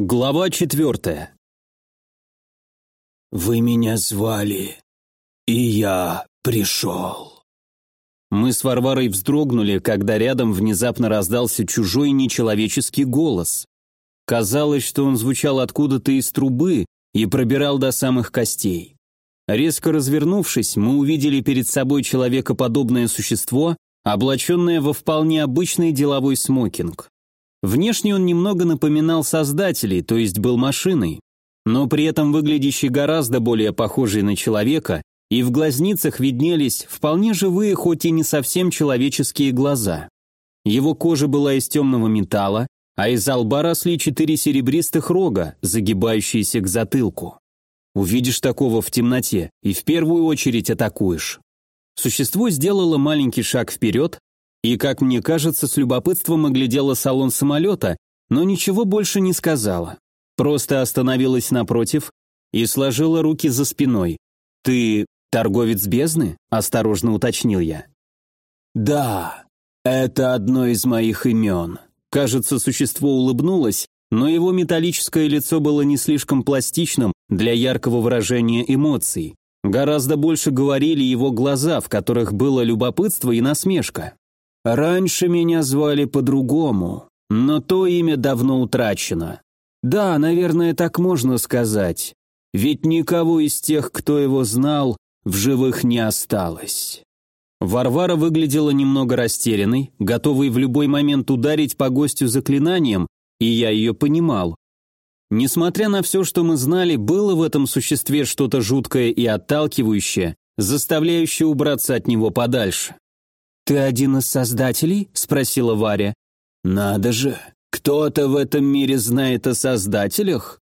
Глава четвертая. «Вы меня звали, и я пришел». Мы с Варварой вздрогнули, когда рядом внезапно раздался чужой нечеловеческий голос. Казалось, что он звучал откуда-то из трубы и пробирал до самых костей. Резко развернувшись, мы увидели перед собой человекоподобное существо, облаченное во вполне обычный деловой смокинг. Внешне он немного напоминал создателей, то есть был машиной, но при этом выглядящий гораздо более похожий на человека, и в глазницах виднелись вполне живые, хоть и не совсем человеческие глаза. Его кожа была из темного металла, а из лба росли четыре серебристых рога, загибающиеся к затылку. Увидишь такого в темноте и в первую очередь атакуешь. Существо сделало маленький шаг вперед, и, как мне кажется, с любопытством оглядела салон самолета, но ничего больше не сказала. Просто остановилась напротив и сложила руки за спиной. «Ты торговец бездны?» – осторожно уточнил я. «Да, это одно из моих имен». Кажется, существо улыбнулось, но его металлическое лицо было не слишком пластичным для яркого выражения эмоций. Гораздо больше говорили его глаза, в которых было любопытство и насмешка. Раньше меня звали по-другому, но то имя давно утрачено. Да, наверное, так можно сказать. Ведь никого из тех, кто его знал, в живых не осталось. Варвара выглядела немного растерянной, готовой в любой момент ударить по гостю заклинанием, и я ее понимал. Несмотря на все, что мы знали, было в этом существе что-то жуткое и отталкивающее, заставляющее убраться от него подальше. «Ты один из создателей?» – спросила Варя. «Надо же, кто-то в этом мире знает о создателях?»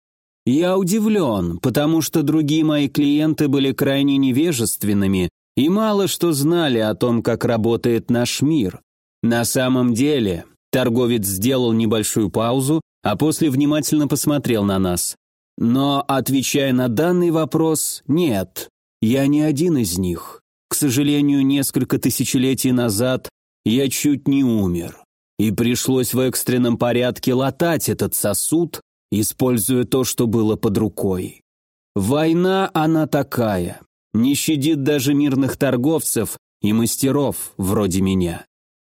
«Я удивлен, потому что другие мои клиенты были крайне невежественными и мало что знали о том, как работает наш мир. На самом деле, торговец сделал небольшую паузу, а после внимательно посмотрел на нас. Но, отвечая на данный вопрос, нет, я не один из них. К сожалению, несколько тысячелетий назад я чуть не умер, и пришлось в экстренном порядке латать этот сосуд, используя то, что было под рукой. Война она такая, не щадит даже мирных торговцев и мастеров вроде меня.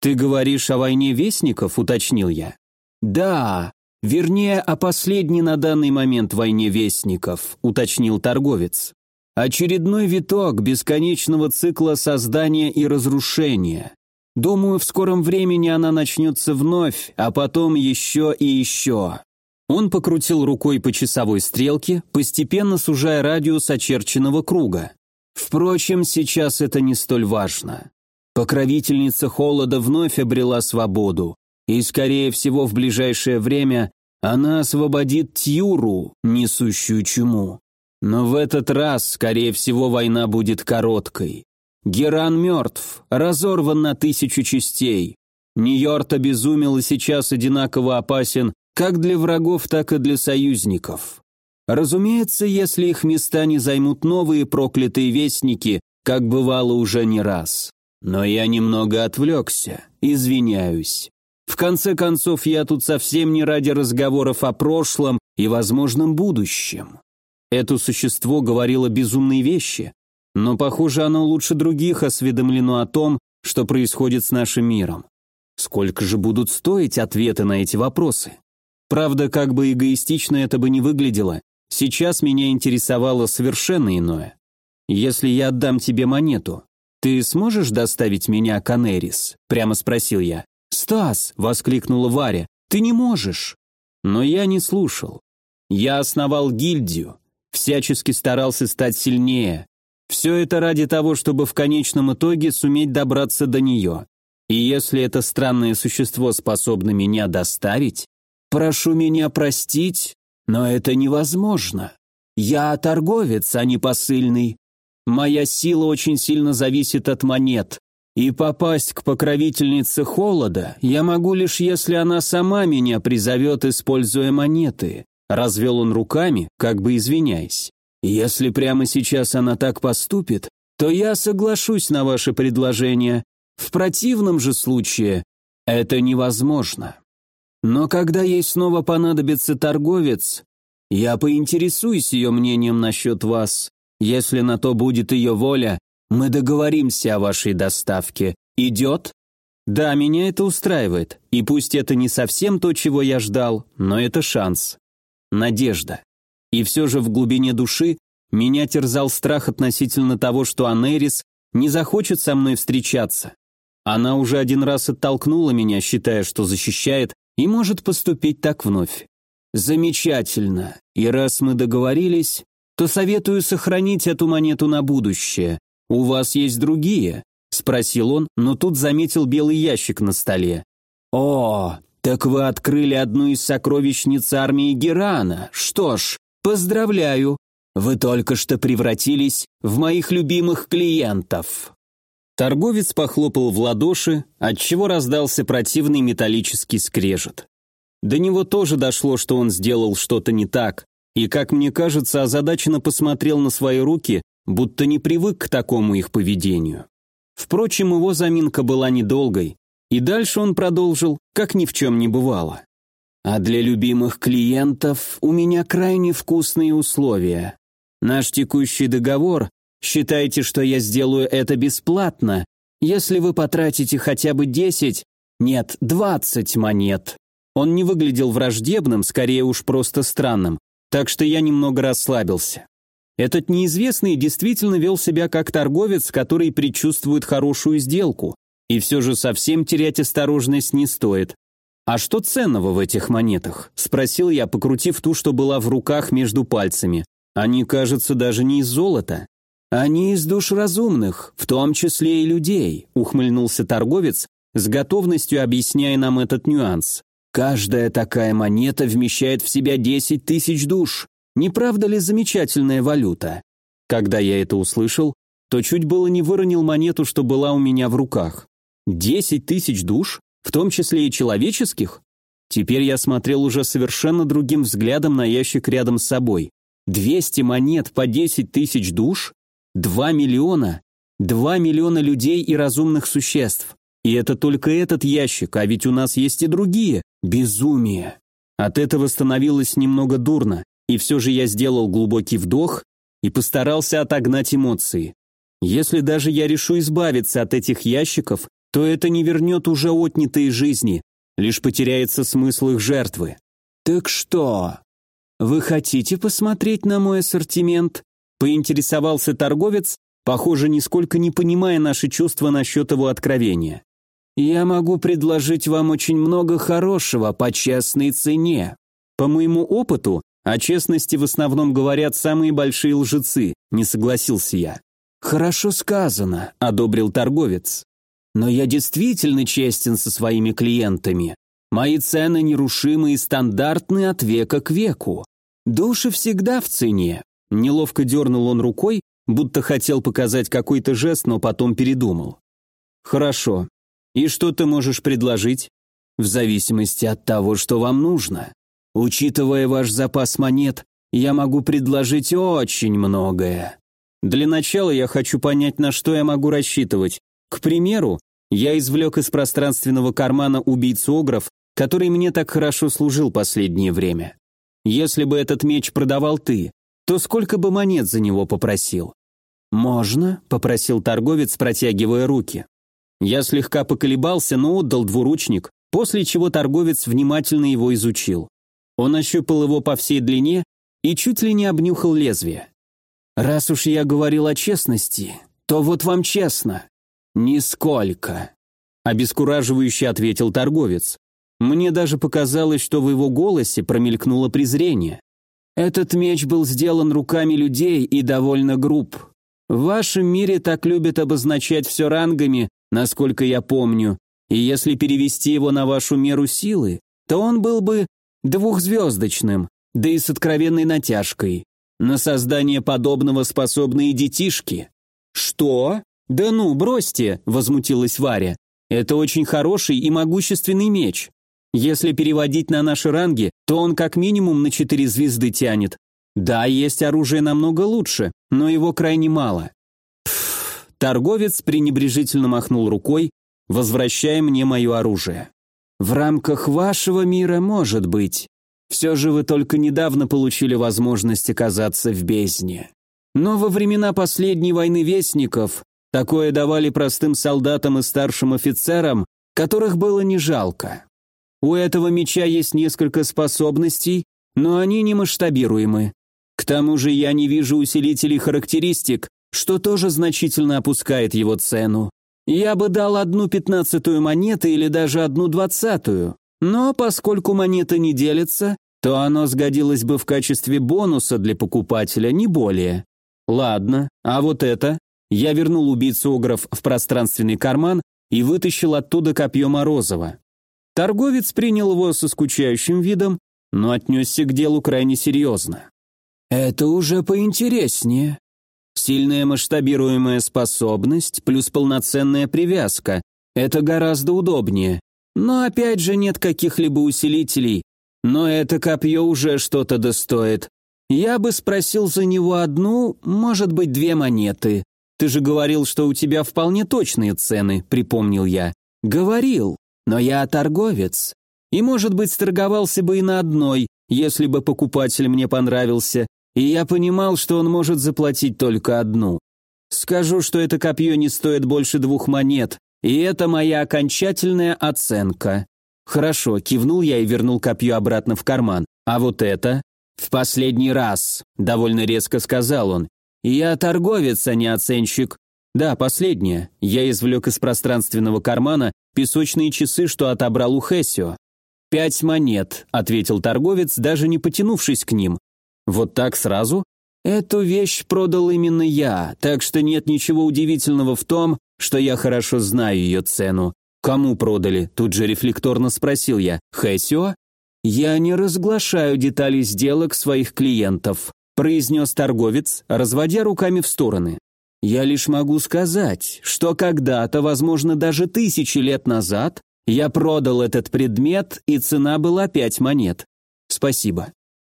«Ты говоришь о войне вестников?» – уточнил я. «Да, вернее, о последней на данный момент войне вестников», – уточнил торговец. Очередной виток бесконечного цикла создания и разрушения. Думаю, в скором времени она начнется вновь, а потом еще и еще. Он покрутил рукой по часовой стрелке, постепенно сужая радиус очерченного круга. Впрочем, сейчас это не столь важно. Покровительница холода вновь обрела свободу, и, скорее всего, в ближайшее время она освободит Тьюру, несущую чуму. Но в этот раз, скорее всего, война будет короткой. Геран мертв, разорван на тысячу частей. Нью-Йорк обезумел и сейчас одинаково опасен как для врагов, так и для союзников. Разумеется, если их места не займут новые проклятые вестники, как бывало уже не раз. Но я немного отвлекся, извиняюсь. В конце концов, я тут совсем не ради разговоров о прошлом и возможном будущем. Это существо говорило безумные вещи, но, похоже, оно лучше других осведомлено о том, что происходит с нашим миром. Сколько же будут стоить ответы на эти вопросы? Правда, как бы эгоистично это бы не выглядело, сейчас меня интересовало совершенно иное. Если я отдам тебе монету, ты сможешь доставить меня к Анерис? Прямо спросил я. Стас, воскликнула Варя, ты не можешь. Но я не слушал. Я основал гильдию, всячески старался стать сильнее. Все это ради того, чтобы в конечном итоге суметь добраться до нее. И если это странное существо способно меня доставить, прошу меня простить, но это невозможно. Я торговец, а не посыльный. Моя сила очень сильно зависит от монет, и попасть к покровительнице холода я могу лишь если она сама меня призовет, используя монеты. Развел он руками, как бы извиняясь. «Если прямо сейчас она так поступит, то я соглашусь на ваше предложение. В противном же случае это невозможно». Но когда ей снова понадобится торговец, я поинтересуюсь ее мнением насчет вас. Если на то будет ее воля, мы договоримся о вашей доставке. Идет? Да, меня это устраивает. И пусть это не совсем то, чего я ждал, но это шанс. Надежда. И все же в глубине души меня терзал страх относительно того, что Анерис не захочет со мной встречаться. Она уже один раз оттолкнула меня, считая, что защищает, и может поступить так вновь. Замечательно. И раз мы договорились, то советую сохранить эту монету на будущее. У вас есть другие? Спросил он, но тут заметил белый ящик на столе. О, так вы открыли одну из сокровищниц армии Герана. Что ж, поздравляю. Вы только что превратились в моих любимых клиентов. Торговец похлопал в ладоши, отчего раздался противный металлический скрежет. До него тоже дошло, что он сделал что-то не так, и, как мне кажется, озадаченно посмотрел на свои руки, будто не привык к такому их поведению. Впрочем, его заминка была недолгой, и дальше он продолжил, как ни в чем не бывало. А для любимых клиентов у меня крайне вкусные условия. Наш текущий договор, считайте, что я сделаю это бесплатно, если вы потратите хотя бы 10, нет, 20 монет. Он не выглядел враждебным, скорее уж просто странным, так что я немного расслабился. Этот неизвестный действительно вел себя как торговец, который предчувствует хорошую сделку, и все же совсем терять осторожность не стоит. «А что ценного в этих монетах?» – спросил я, покрутив ту, что была в руках между пальцами. «Они, кажется, даже не из золота». «Они из душ разумных, в том числе и людей», – ухмыльнулся торговец, с готовностью объясняя нам этот нюанс. Каждая такая монета вмещает в себя 10 тысяч душ. Не правда ли замечательная валюта? Когда я это услышал, то чуть было не выронил монету, что была у меня в руках. 10 тысяч душ, в том числе и человеческих? Теперь я смотрел уже совершенно другим взглядом на ящик рядом с собой. 200 монет по 10 тысяч душ? 2 миллиона? 2 миллиона людей и разумных существ. И это только этот ящик, а ведь у нас есть и другие. Безумие. От этого становилось немного дурно, и все же я сделал глубокий вдох и постарался отогнать эмоции. Если даже я решу избавиться от этих ящиков, то это не вернет уже отнятые жизни, лишь потеряется смысл их жертвы. Так что? Вы хотите посмотреть на мой ассортимент? Поинтересовался торговец, похоже, нисколько не понимая наши чувства насчет его откровения. Я могу предложить вам очень много хорошего по честной цене. По моему опыту, о честности в основном говорят самые большие лжецы, не согласился я. Хорошо сказано, одобрил торговец. Но я действительно честен со своими клиентами. Мои цены нерушимы и стандартны от века к веку. Души всегда в цене. Неловко дернул он рукой, будто хотел показать какой-то жест, но потом передумал. Хорошо, и что ты можешь предложить? В зависимости от того, что вам нужно. Учитывая ваш запас монет, я могу предложить очень многое. Для начала я хочу понять, на что я могу рассчитывать. К примеру, я извлек из пространственного кармана убийцу Огров, который мне так хорошо служил последнее время. Если бы этот меч продавал ты, то сколько бы монет за него попросил? «Можно?» — попросил торговец, протягивая руки. Я слегка поколебался, но отдал двуручник, после чего торговец внимательно его изучил. Он ощупал его по всей длине и чуть ли не обнюхал лезвие. «Раз уж я говорил о честности, то вот вам честно». «Нисколько», — обескураживающе ответил торговец. Мне даже показалось, что в его голосе промелькнуло презрение. «Этот меч был сделан руками людей и довольно груб. В вашем мире так любят обозначать все рангами, насколько я помню, и если перевести его на вашу меру силы, то он был бы двухзвездочным, да и с откровенной натяжкой. На создание подобного способны и детишки. Что? Да ну, бросьте, возмутилась Варя. Это очень хороший и могущественный меч. Если переводить на наши ранги, то он как минимум на четыре звезды тянет. Да, есть оружие намного лучше, но его крайне мало. Торговец пренебрежительно махнул рукой, возвращая мне мое оружие. В рамках вашего мира может быть. Все же вы только недавно получили возможность оказаться в бездне. Но во времена последней войны Вестников такое давали простым солдатам и старшим офицерам, которых было не жалко. У этого меча есть несколько способностей, но они не масштабируемы. К тому же я не вижу усилителей характеристик, что тоже значительно опускает его цену. Я бы дал одну пятнадцатую монеты или даже одну двадцатую, но поскольку монеты не делятся, то оно сгодилось бы в качестве бонуса для покупателя, не более. Ладно, а вот это? Я вернул убийцу Огров в пространственный карман и вытащил оттуда копье Морозова. Торговец принял его со скучающим видом, но отнесся к делу крайне серьезно. «Это уже поинтереснее. Сильная масштабируемая способность плюс полноценная привязка. Это гораздо удобнее. Но опять же нет каких-либо усилителей. Но это копье уже что-то достоит. Я бы спросил за него одну, может быть, две монеты. Ты же говорил, что у тебя вполне точные цены, припомнил я. Говорил, но я торговец. И, может быть, сторговался бы и на одной, если бы покупатель мне понравился, и я понимал, что он может заплатить только одну. Скажу, что это копье не стоит больше двух монет, и это моя окончательная оценка. Хорошо, кивнул я и вернул копье обратно в карман. А вот это? В последний раз, довольно резко сказал он. Я торговец, а не оценщик. Да, последнее. Я извлек из пространственного кармана песочные часы, что отобрал у Хессио. «Пять монет», — ответил торговец, даже не потянувшись к ним. Вот так сразу? Эту вещь продал именно я, так что нет ничего удивительного в том, что я хорошо знаю ее цену. Кому продали? Тут же рефлекторно спросил я. Хэсио? Я не разглашаю детали сделок своих клиентов, произнес торговец, разводя руками в стороны. Я лишь могу сказать, что когда-то, возможно, даже тысячи лет назад, я продал этот предмет, и цена была пять монет. Спасибо.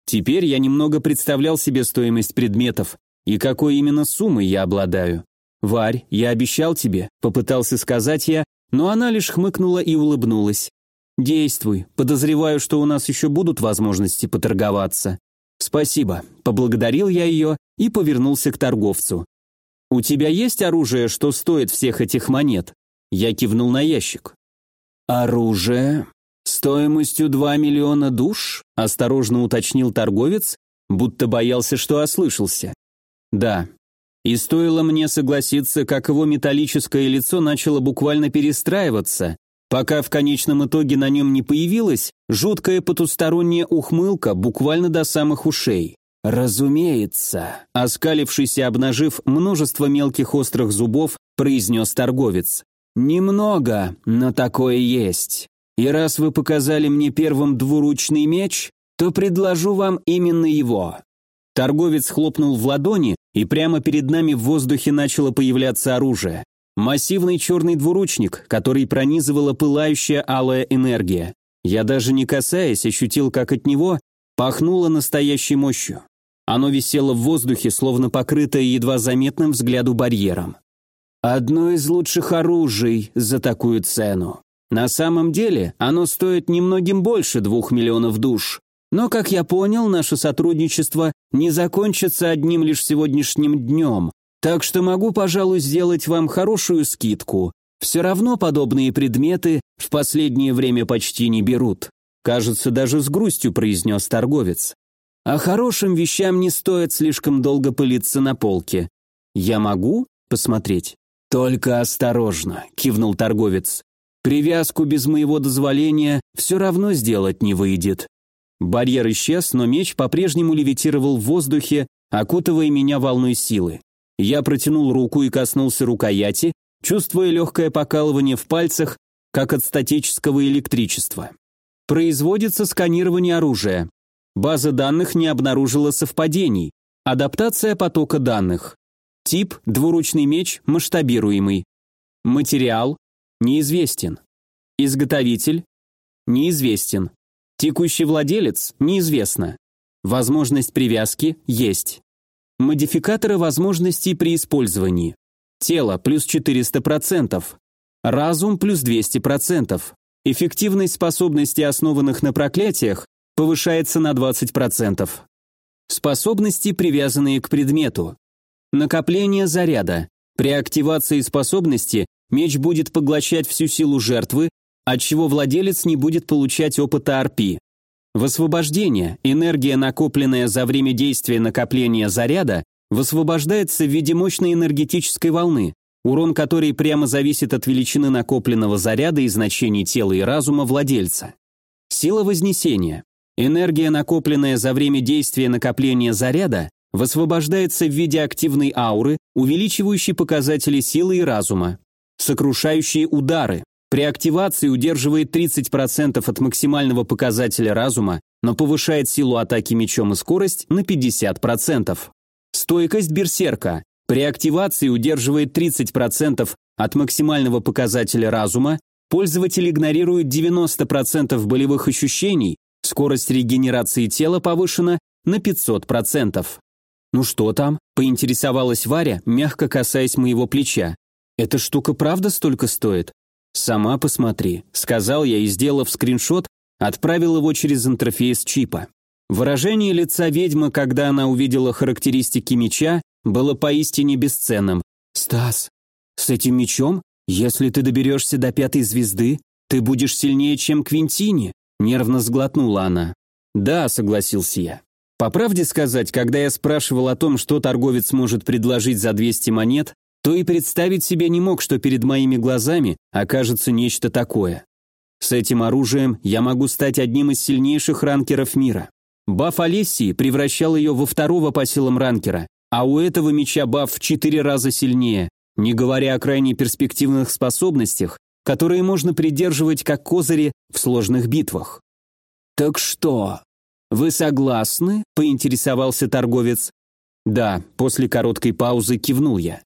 Теперь я немного представлял себе стоимость предметов и какой именно суммой я обладаю. «Варь, я обещал тебе», — попытался сказать я, но она лишь хмыкнула и улыбнулась. «Действуй, подозреваю, что у нас еще будут возможности поторговаться». «Спасибо», — поблагодарил я ее и повернулся к торговцу. «У тебя есть оружие, что стоит всех этих монет?» Я кивнул на ящик. «Оружие?» «Стоимостью 2 миллиона душ?» – осторожно уточнил торговец, будто боялся, что ослышался. «Да». И стоило мне согласиться, как его металлическое лицо начало буквально перестраиваться, пока в конечном итоге на нем не появилась жуткая потусторонняя ухмылка буквально до самых ушей. «Разумеется», — оскалившись обнажив множество мелких острых зубов, произнес торговец. «Немного, но такое есть. И раз вы показали мне первым двуручный меч, то предложу вам именно его». Торговец хлопнул в ладони, и прямо перед нами в воздухе начало появляться оружие. Массивный черный двуручник, который пронизывала пылающая алая энергия. Я даже не касаясь, ощутил, как от него пахнуло настоящей мощью. Оно висело в воздухе, словно покрытое едва заметным взгляду барьером. «Одно из лучших оружий за такую цену», на самом деле оно стоит немногим больше двух миллионов душ. Но, как я понял, наше сотрудничество не закончится одним лишь сегодняшним днем. Так что могу, пожалуй, сделать вам хорошую скидку. Все равно подобные предметы в последнее время почти не берут. Кажется, даже с грустью произнес торговец. А хорошим вещам не стоит слишком долго пылиться на полке. Я могу посмотреть? Только осторожно, кивнул торговец. Привязку без моего дозволения все равно сделать не выйдет. Барьер исчез, но меч по-прежнему левитировал в воздухе, окутывая меня волной силы. Я протянул руку и коснулся рукояти, чувствуя легкое покалывание в пальцах, как от статического электричества. Производится сканирование оружия. База данных не обнаружила совпадений. Адаптация потока данных. Тип – двуручный меч, масштабируемый. Материал Неизвестен. Изготовитель? Неизвестен. Текущий владелец? Неизвестно. Возможность привязки? Есть. Модификаторы возможностей при использовании. Тело плюс 400%. Разум плюс 200%. эффективность способностей, основанных на проклятиях, повышается на 20%. Способности, привязанные к предмету. Накопление заряда. При активации способности меч будет поглощать всю силу жертвы, отчего владелец не будет получать опыта арпи. Высвобождение, энергия, накопленная за время действия накопления заряда, высвобождается в виде мощной энергетической волны, урон которой прямо зависит от величины накопленного заряда и значений тела и разума владельца. Сила вознесения. Энергия, накопленная за время действия накопления заряда, высвобождается в виде активной ауры, увеличивающей показатели силы и разума. Сокрушающие удары. При активации удерживает 30% от максимального показателя разума, но повышает силу атаки мечом и скорость на 50%. Стойкость берсерка. При активации удерживает 30% от максимального показателя разума, пользователь игнорирует 90% болевых ощущений, скорость регенерации тела повышена на 500%. «Ну что там?» – поинтересовалась Варя, мягко касаясь моего плеча. «Эта штука правда столько стоит?» «Сама посмотри», – сказал я и, сделав скриншот, отправил его через интерфейс чипа. Выражение лица ведьмы, когда она увидела характеристики меча, было поистине бесценным. «Стас, с этим мечом, если ты доберешься до пятой звезды, ты будешь сильнее, чем Квинтини», – нервно сглотнула она. «Да», – согласился я. По правде сказать, когда я спрашивал о том, что торговец может предложить за 200 монет, то и представить себе не мог, что перед моими глазами окажется нечто такое. С этим оружием я могу стать одним из сильнейших ранкеров мира. Баф Олесии превращал ее во второго по силам ранкера, а у этого меча баф в четыре раза сильнее, не говоря о крайне перспективных способностях, которые можно придерживать как козыри в сложных битвах. «Так что, вы согласны?» – поинтересовался торговец. «Да», – после короткой паузы кивнул я.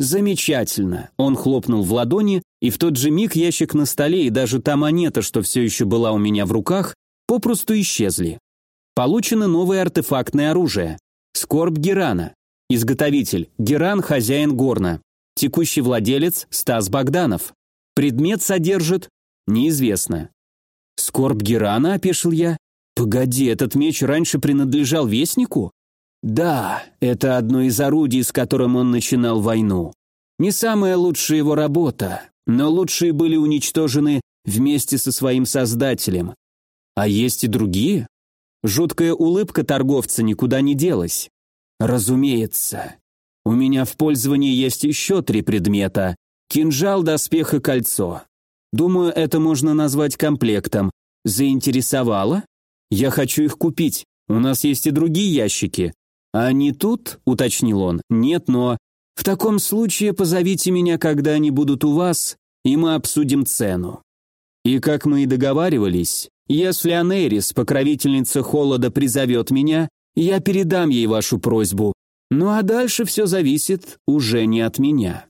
«Замечательно!» Он хлопнул в ладони, и в тот же миг ящик на столе и даже та монета, что все еще была у меня в руках, попросту исчезли. Получено новое артефактное оружие. Скорб Герана. Изготовитель – Геран, хозяин горна. Текущий владелец – Стас Богданов. Предмет содержит – неизвестно. «Скорб Герана?» – опешил я. «Погоди, этот меч раньше принадлежал Вестнику?» Да, это одно из орудий, с которым он начинал войну. Не самая лучшая его работа, но лучшие были уничтожены вместе со своим создателем. А есть и другие? Жуткая улыбка торговца никуда не делась. Разумеется. У меня в пользовании есть еще три предмета. Кинжал, доспех и кольцо. Думаю, это можно назвать комплектом. Заинтересовало? Я хочу их купить. У нас есть и другие ящики. «А не тут?» – уточнил он. «Нет, но...» «В таком случае позовите меня, когда они будут у вас, и мы обсудим цену». И как мы и договаривались, если Анерис, покровительница холода, призовет меня, я передам ей вашу просьбу. Ну а дальше все зависит уже не от меня.